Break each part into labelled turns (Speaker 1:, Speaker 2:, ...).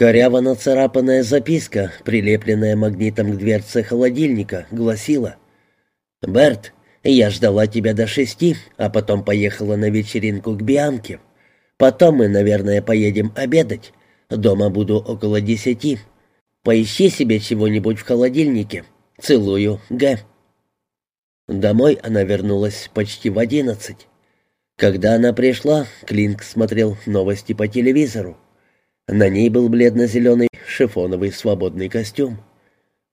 Speaker 1: Коряво нацарапанная записка, прилепленная магнитом к дверце холодильника, гласила «Берт, я ждала тебя до шести, а потом поехала на вечеринку к Бианке. Потом мы, наверное, поедем обедать. Дома буду около десяти. Поищи себе чего-нибудь в холодильнике. Целую, Г». Домой она вернулась почти в одиннадцать. Когда она пришла, Клинк смотрел новости по телевизору. На ней был бледно-зеленый шифоновый свободный костюм.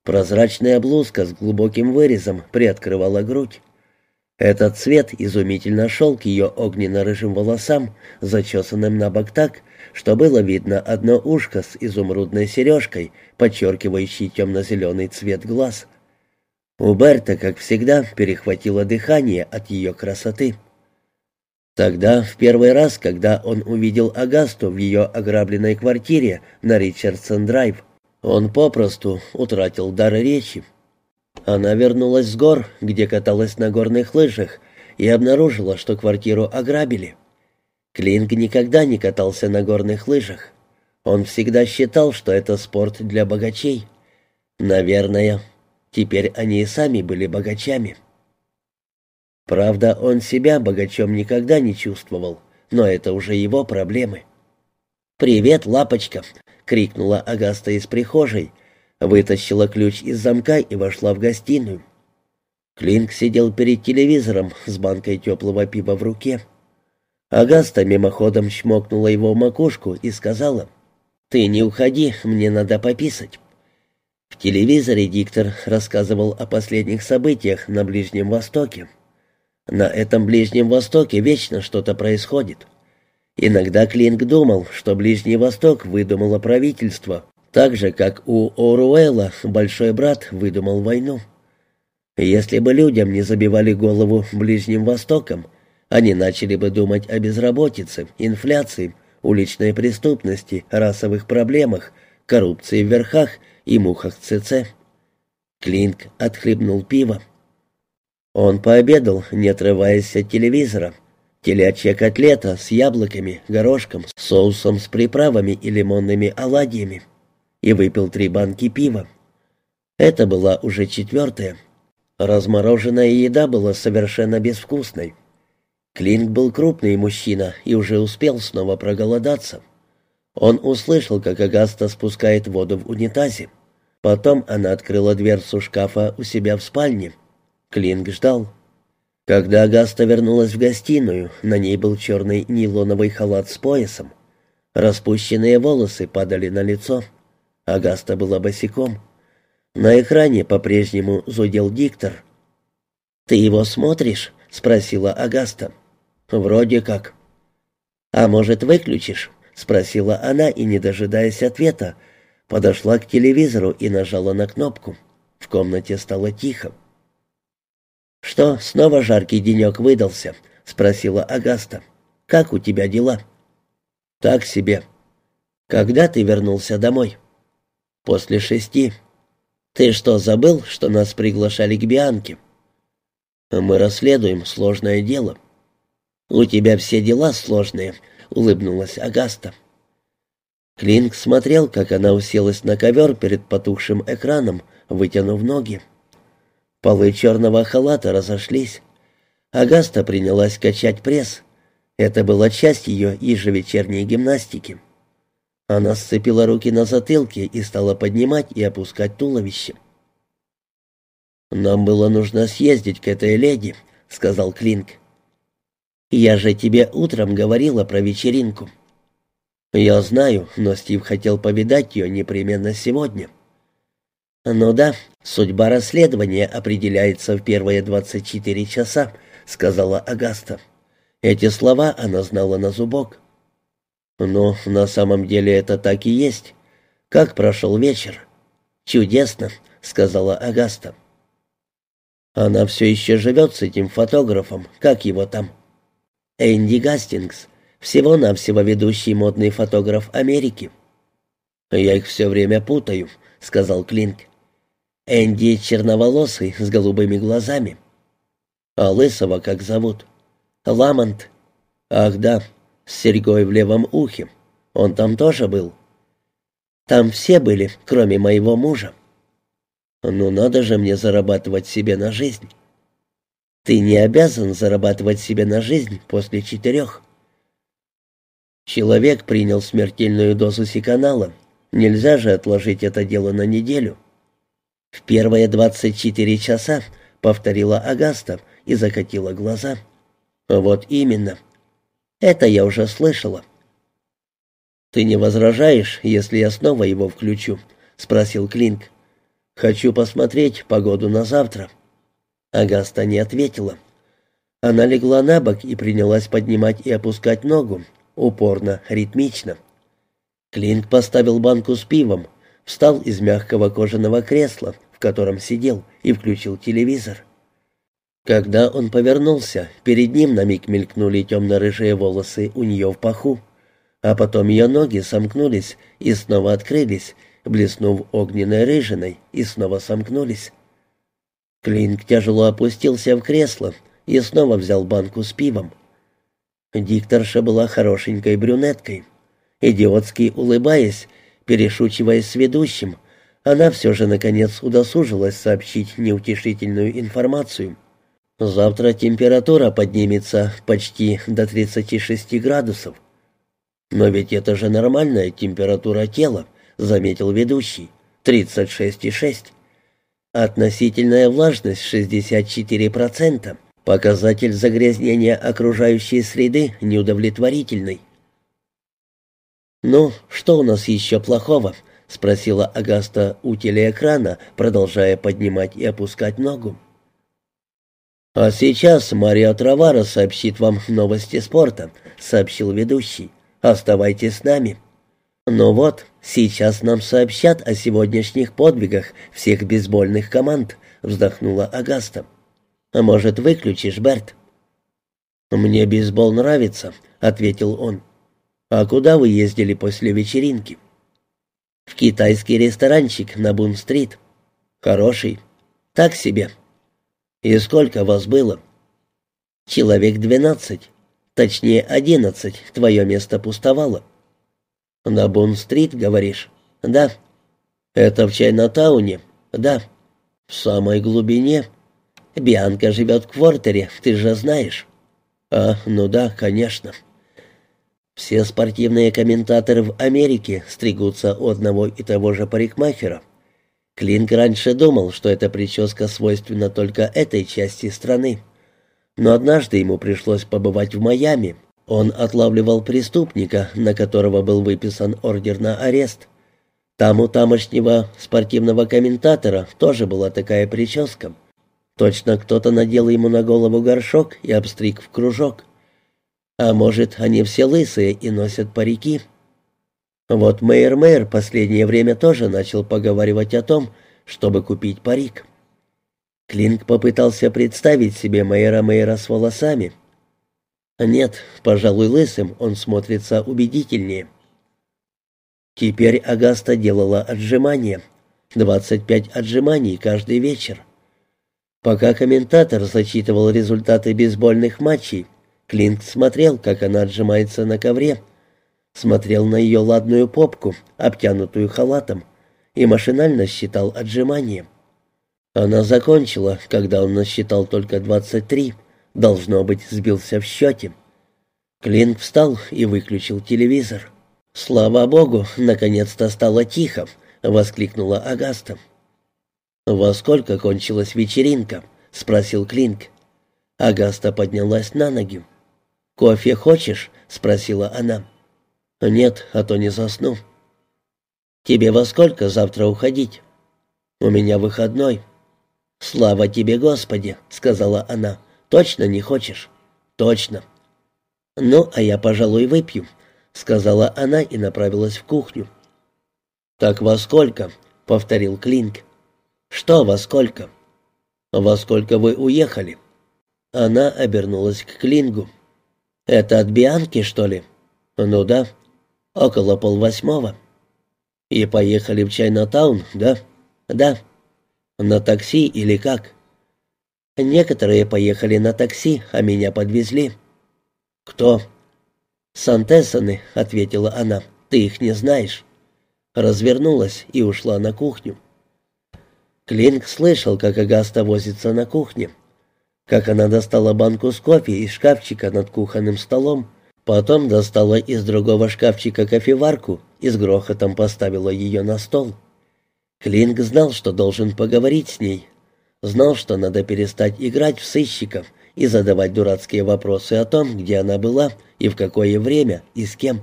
Speaker 1: Прозрачная блузка с глубоким вырезом приоткрывала грудь. Этот цвет изумительно шел к ее огненно-рыжим волосам, зачесанным на бок так, что было видно одно ушко с изумрудной сережкой, подчеркивающей темно-зеленый цвет глаз. У Берта, как всегда, перехватило дыхание от ее красоты. Тогда, в первый раз, когда он увидел Агасту в ее ограбленной квартире на Ричардсон-драйв, он попросту утратил дар речи. Она вернулась с гор, где каталась на горных лыжах, и обнаружила, что квартиру ограбили. Клинк никогда не катался на горных лыжах. Он всегда считал, что это спорт для богачей. Наверное, теперь они и сами были богачами. Правда, он себя богачом никогда не чувствовал, но это уже его проблемы. «Привет, лапочка!» — крикнула Агаста из прихожей — вытащила ключ из замка и вошла в гостиную. Клинк сидел перед телевизором с банкой теплого пива в руке. Агаста мимоходом чмокнула его в макушку и сказала, «Ты не уходи, мне надо пописать». В телевизоре диктор рассказывал о последних событиях на Ближнем Востоке. На этом Ближнем Востоке вечно что-то происходит. Иногда Клинк думал, что Ближний Восток выдумало правительство, так же, как у Оруэлла большой брат выдумал войну. Если бы людям не забивали голову Ближним Востоком, они начали бы думать о безработице, инфляции, уличной преступности, расовых проблемах, коррупции в верхах и мухах ЦЦ. Клинк отхлебнул пиво. Он пообедал, не отрываясь от телевизора. Телячья котлета с яблоками, горошком, соусом с приправами и лимонными оладьями и выпил три банки пива. Это была уже четвертая. Размороженная еда была совершенно безвкусной. Клинк был крупный мужчина и уже успел снова проголодаться. Он услышал, как Агаста спускает воду в унитазе. Потом она открыла дверцу шкафа у себя в спальне. Клинк ждал. Когда Агаста вернулась в гостиную, на ней был черный нейлоновый халат с поясом. Распущенные волосы падали на лицо. Агаста была босиком. На экране по-прежнему зудел диктор. «Ты его смотришь?» — спросила Агаста. «Вроде как». «А может, выключишь?» — спросила она и, не дожидаясь ответа, подошла к телевизору и нажала на кнопку. В комнате стало тихо. «Что, снова жаркий денек выдался?» — спросила Агаста. «Как у тебя дела?» «Так себе». «Когда ты вернулся домой?» «После шести. Ты что, забыл, что нас приглашали к Бианке?» «Мы расследуем сложное дело». «У тебя все дела сложные», — улыбнулась Агаста. Клинк смотрел, как она уселась на ковер перед потухшим экраном, вытянув ноги. Полы черного халата разошлись. Агаста принялась качать пресс. Это была часть ее ежевечерней гимнастики. Она сцепила руки на затылке и стала поднимать и опускать туловище. «Нам было нужно съездить к этой леди», — сказал Клинк. «Я же тебе утром говорила про вечеринку». «Я знаю, но Стив хотел повидать ее непременно сегодня». «Ну да, судьба расследования определяется в первые двадцать четыре часа», — сказала Агаста. Эти слова она знала на зубок. «Ну, на самом деле это так и есть. Как прошел вечер?» «Чудесно», — сказала Агаста. «Она все еще живет с этим фотографом. Как его там?» «Энди Гастингс. Всего-навсего ведущий модный фотограф Америки». «Я их все время путаю», — сказал Клинк. «Энди черноволосый, с голубыми глазами». «А лысого как зовут?» «Ламонт». «Ах да, с серьгой в левом ухе. Он там тоже был?» Там все были, кроме моего мужа. Ну надо же мне зарабатывать себе на жизнь. Ты не обязан зарабатывать себе на жизнь после четырех. Человек принял смертельную дозу сиканала. Нельзя же отложить это дело на неделю. В первые двадцать четыре часа, повторила Агаста и закатила глаза. Вот именно. Это я уже слышала. «Ты не возражаешь, если я снова его включу?» — спросил Клинк. «Хочу посмотреть погоду на завтра». Агаста не ответила. Она легла на бок и принялась поднимать и опускать ногу, упорно, ритмично. Клинк поставил банку с пивом, встал из мягкого кожаного кресла, в котором сидел, и включил телевизор. Когда он повернулся, перед ним на миг мелькнули темно-рыжие волосы у нее в паху а потом ее ноги сомкнулись и снова открылись, блеснув огненной рыжиной, и снова сомкнулись. Клинк тяжело опустился в кресло и снова взял банку с пивом. Дикторша была хорошенькой брюнеткой. Идиотски улыбаясь, перешучиваясь с ведущим, она все же, наконец, удосужилась сообщить неутешительную информацию. Завтра температура поднимется почти до 36 градусов. «Но ведь это же нормальная температура тела», — заметил ведущий. «Тридцать шесть и шесть». Относительная влажность 64%. Показатель загрязнения окружающей среды неудовлетворительный. «Ну, что у нас еще плохого?» — спросила Агаста у телеэкрана, продолжая поднимать и опускать ногу. «А сейчас Мария Травара сообщит вам новости спорта», — сообщил ведущий. Оставайтесь с нами». «Ну вот, сейчас нам сообщат о сегодняшних подвигах всех бейсбольных команд», — вздохнула Агаста. «А может, выключишь, Берт?» «Мне бейсбол нравится», — ответил он. «А куда вы ездили после вечеринки?» «В китайский ресторанчик на Бун-стрит. Хороший. Так себе». «И сколько вас было?» «Человек двенадцать. Точнее, одиннадцать. Твое место пустовало». «На Бун-стрит, говоришь?» «Да». «Это в Чайна-тауне?» «Да». «В самой глубине?» «Бианка живет в квартере, ты же знаешь». «А, ну да, конечно». Все спортивные комментаторы в Америке стригутся у одного и того же парикмахера. Клинк раньше думал, что эта прическа свойственна только этой части страны. Но однажды ему пришлось побывать в Майами. Он отлавливал преступника, на которого был выписан ордер на арест. Там у тамошнего спортивного комментатора тоже была такая прическа. Точно кто-то надел ему на голову горшок и обстриг в кружок. А может, они все лысые и носят парики. Вот Мэйр Мэйр последнее время тоже начал поговаривать о том, чтобы купить парик. Клинк попытался представить себе Мэйра Мэйра с волосами. Нет, пожалуй, лысым он смотрится убедительнее. Теперь Агаста делала отжимания. 25 отжиманий каждый вечер. Пока комментатор зачитывал результаты бейсбольных матчей, Клинк смотрел, как она отжимается на ковре, смотрел на ее ладную попку, обтянутую халатом, и машинально считал отжимания. Она закончила, когда он насчитал только двадцать три. Должно быть, сбился в счете. Клинк встал и выключил телевизор. «Слава богу, наконец-то стало тихо!» — воскликнула Агаста. «Во сколько кончилась вечеринка?» — спросил Клинк. Агаста поднялась на ноги. «Кофе хочешь?» — спросила она. «Нет, а то не засну». «Тебе во сколько завтра уходить?» «У меня выходной». «Слава тебе, Господи!» — сказала она. «Точно не хочешь?» «Точно». «Ну, а я, пожалуй, выпью», — сказала она и направилась в кухню. «Так во сколько?» — повторил Клинк. «Что во сколько?» «Во сколько вы уехали?» Она обернулась к Клингу. «Это от Бианки, что ли?» «Ну да. Около полвосьмого». «И поехали в Чайнатаун, да?» «Да». «На такси или как?» «Некоторые поехали на такси, а меня подвезли». «Кто?» «Сантессоны», — ответила она. «Ты их не знаешь». развернулась и ушла на кухню. Клинк слышал, как Агаста возится на кухне, как она достала банку с кофе из шкафчика над кухонным столом, потом достала из другого шкафчика кофеварку и с грохотом поставила ее на стол. Клинк знал, что должен поговорить с ней, знал, что надо перестать играть в сыщиков и задавать дурацкие вопросы о том, где она была и в какое время и с кем.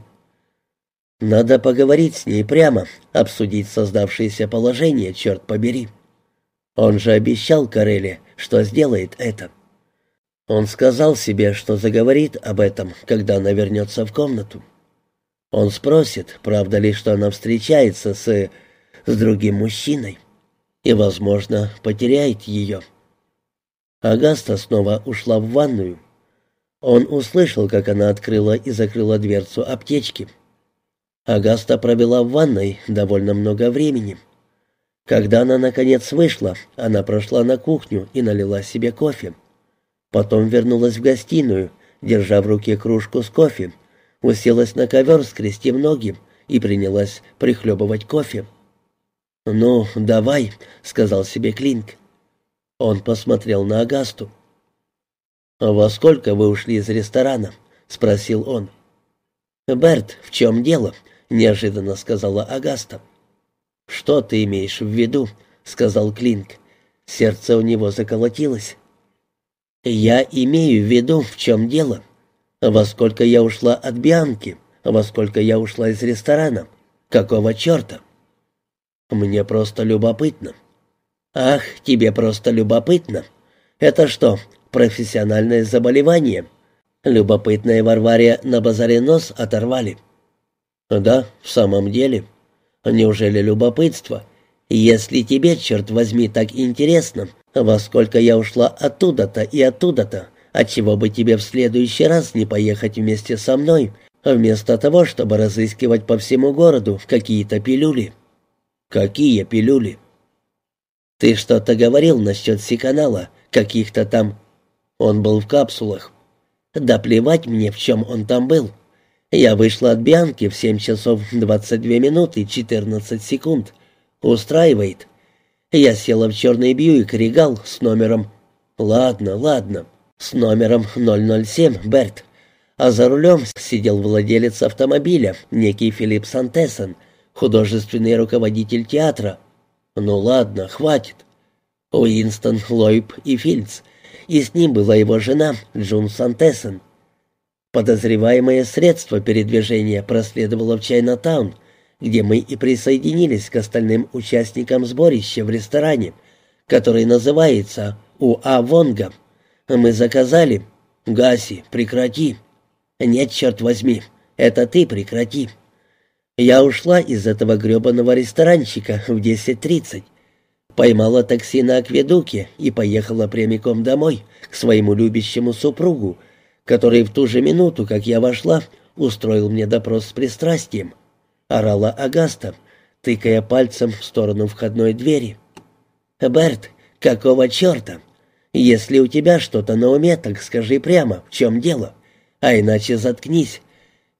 Speaker 1: Надо поговорить с ней прямо, обсудить создавшееся положение, черт побери. Он же обещал Кареле, что сделает это. Он сказал себе, что заговорит об этом, когда она вернется в комнату. Он спросит, правда ли, что она встречается с... с другим мужчиной. И, возможно, потеряет ее. Агаста снова ушла в ванную. Он услышал, как она открыла и закрыла дверцу аптечки. Агаста провела в ванной довольно много времени. Когда она, наконец, вышла, она прошла на кухню и налила себе кофе. Потом вернулась в гостиную, держа в руке кружку с кофе, уселась на ковер, скрестив ноги, и принялась прихлебывать кофе. «Ну, давай», — сказал себе Клинк. Он посмотрел на Агасту. «А «Во сколько вы ушли из ресторана?» — спросил он. «Берт, в чем дело?» — неожиданно сказала Агаста. «Что ты имеешь в виду?» — сказал Клинк. Сердце у него заколотилось. «Я имею в виду, в чем дело. Во сколько я ушла от Бианки, во сколько я ушла из ресторана. Какого черта?» «Мне просто любопытно». «Ах, тебе просто любопытно? Это что, профессиональное заболевание?» Любопытные Варваре на базаре нос оторвали. «Да, в самом деле». Неужели любопытство? Если тебе, черт возьми, так интересно, во сколько я ушла оттуда-то и оттуда-то, отчего бы тебе в следующий раз не поехать вместе со мной, вместо того, чтобы разыскивать по всему городу какие-то пилюли? Какие пилюли? Ты что-то говорил насчет Сиканала, каких-то там... Он был в капсулах. Да плевать мне, в чем он там был. Я вышла от Бианки в 7 часов 22 минуты 14 секунд. Устраивает. Я села в черный Бьюик Регал с номером... Ладно, ладно. С номером 007, Берт. А за рулем сидел владелец автомобиля, некий Филипп Сантесен, художественный руководитель театра. Ну ладно, хватит. Уинстон, Лойб и Фильдс. И с ним была его жена, Джун Сантесен. Подозреваемое средство передвижения проследовало в Чайнатаун, где мы и присоединились к остальным участникам сборища в ресторане, который называется «Уа Вонга». Мы заказали «Гаси, прекрати». «Нет, черт возьми, это ты прекрати». Я ушла из этого гребаного ресторанчика в 10.30, поймала такси на акведуке и поехала прямиком домой, к своему любящему супругу, который в ту же минуту, как я вошла, устроил мне допрос с пристрастием. Орала Агаста, тыкая пальцем в сторону входной двери. «Берт, какого черта? Если у тебя что-то на уме, так скажи прямо, в чем дело. А иначе заткнись.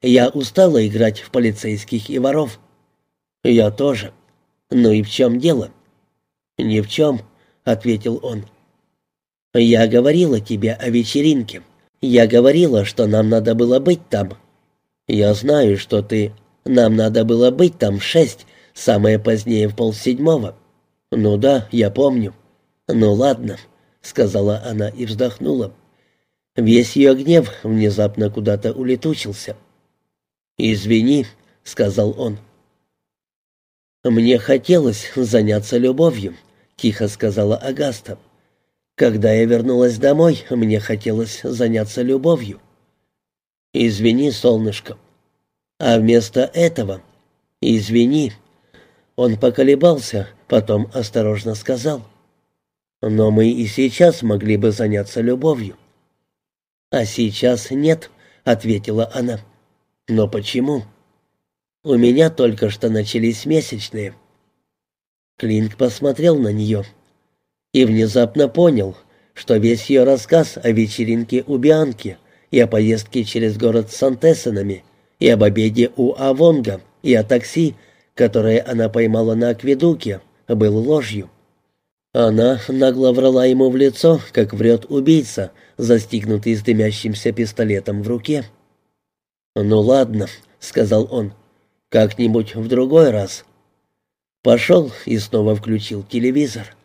Speaker 1: Я устала играть в полицейских и воров». «Я тоже. Ну и в чем дело?» «Ни в чем», — ответил он. «Я говорила тебе о вечеринке». Я говорила, что нам надо было быть там. Я знаю, что ты... Нам надо было быть там в шесть, самое позднее в полседьмого. Ну да, я помню. Ну ладно, сказала она и вздохнула. Весь ее гнев внезапно куда-то улетучился. «Извини», — сказал он. «Мне хотелось заняться любовью», — тихо сказала Агаста. Когда я вернулась домой, мне хотелось заняться любовью. Извини, солнышко. А вместо этого извини. Он поколебался, потом осторожно сказал: "Но мы и сейчас могли бы заняться любовью". "А сейчас нет", ответила она. "Но почему?" "У меня только что начались месячные". Клинк посмотрел на нее и внезапно понял, что весь ее рассказ о вечеринке у Бианки и о поездке через город с Сантессенами, и об обеде у Авонга, и о такси, которое она поймала на акведуке, был ложью. Она нагло врала ему в лицо, как врет убийца, застигнутый с дымящимся пистолетом в руке. «Ну ладно», — сказал он, — «как-нибудь в другой раз». Пошел и снова включил телевизор.